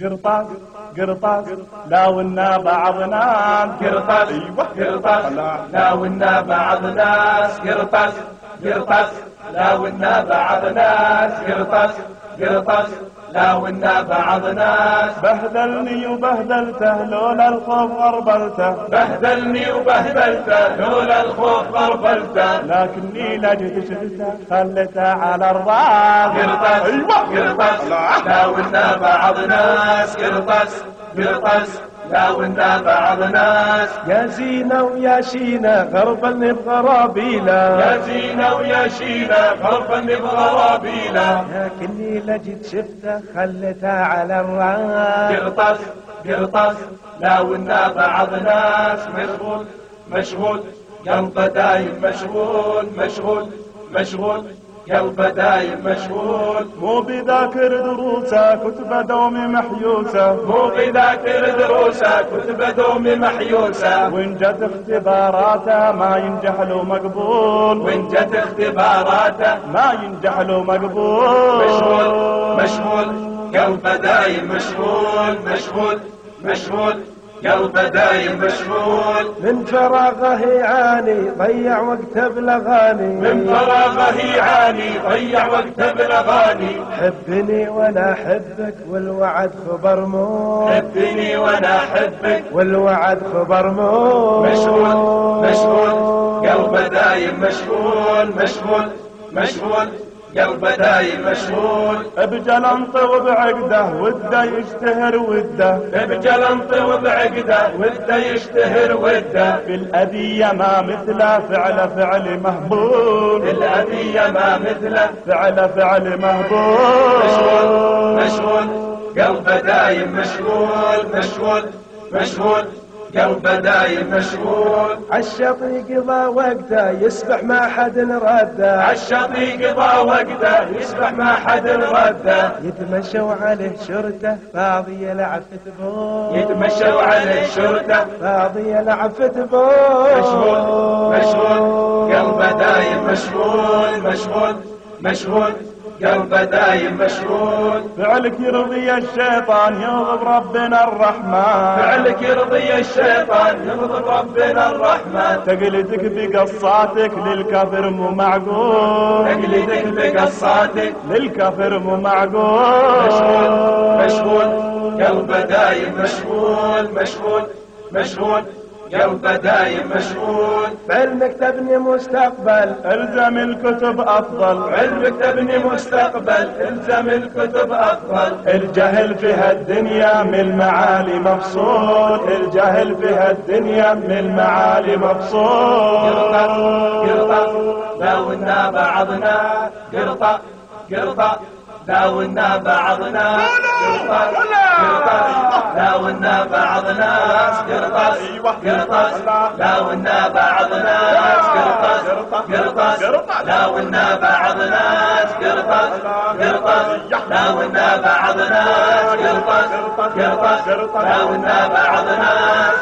قرطاس قرطاس لا ونا بعضنا قرطاس أيوه قرطاس. لا ونا بعضنا قرطاس قرطاس. لا ونا بعضنا قرطاس قرطاس. لا داونا بعضنا. بهدلني وبهدلته لولا الخوف غربلته. بهدلني وبهدلته لولا الخوف غربلته. لكني لجهد شفته خلته على الراس قرطس أيوه. قرطس لا داونا بعضنا. قرطس قرطس لا ونا بعض ناس يا زينة ويا شينة غربلني بغرابيله يا زينة ويا شينة غربا بغرابيله لكني لجت شفته خلته على الرأس. قرطاس قرطاس لا ونا بعض ناس مشغول مشغول قلبه دايم مشغول مشغول مشغول. قلبه دايم مشغول مو بذاكر دروسه كتب دومي محيوسه. مو بذاكر دروسه كتب دومي محيوسه. وإن جت اختباراته ما ينجح له مقبول. وإن جت اختباراته ما ينجح له مقبول. مشغول مشغول قلبه دايم مشغول مشغول مشغول قلبه دايم مشغول. من فراغه يعاني ضيع وقته بالاغاني من فراغه يعاني ضيع وقته بالاغاني حبني وأنا احبك والوعد خبر مو حبني وأنا احبك والوعد خبر مو مشغول مشغول. قلبه دايم مشغول مشغول مشغول. قلبه دايم مشغول بجل انطر بعقده وده يشتهر وده. بجلنط وبعقده وده يشتهر وده. بالأذية ما مثله فعل فعل مهبول الأذية ما مثله فعل فعل مشغول مهبول مشغول قلبه دايم مشغول مشغول مشغول قلبه دايم مشغول عالشطي قضى وقته يسبح ما حد رده. عالشطي قضى وقته يسبح ما حد رده. يتمشوا عليه شرته فاضي يلعب فتبول يتمشوا عليه شرطه فاضي يلعب فتبول مشغول مشغول قلبه دايم مشغول مشغول مشغول قلبه دايم مشغول فعلك يرضي الشيطان يغضب ربنا الرحمن. فعلك يرضي الشيطان يغضب ربنا الرحمن. تقلدك بقصاتك للكافر مو معقول. تقليدك بقصاتك للكافر مو معقول. مشغول مشغول قلبه دايم مشغول مشغول مشغول. قلبه دايم مشغول بعلمك تبني مستقبل. إلزم الكتب أفضل. علمك تبني مستقبل. إلزم الكتب أفضل. الجهل في هالدنيا من المعالي مفصول الجهل في هالدنيا من المعالي قرطة مفصول قرطة داونا بعضنا قرطة قرطة. داونا بعضنا. قرطاس قرطاس داولنا بعضنا. قرطاس قرطاس داولنا بعضنا. قرطاس قرطاس داولنا بعضنا. قرطاس قرطاس داولنا بعضنا. قرطاس قرطاس داولنا بعضنا.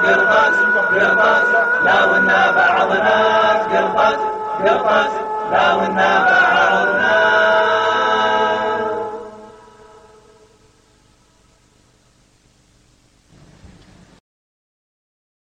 قرطاس قرطاس داولنا بعضنا. قرطاس قرطاس داولنا بعضنا.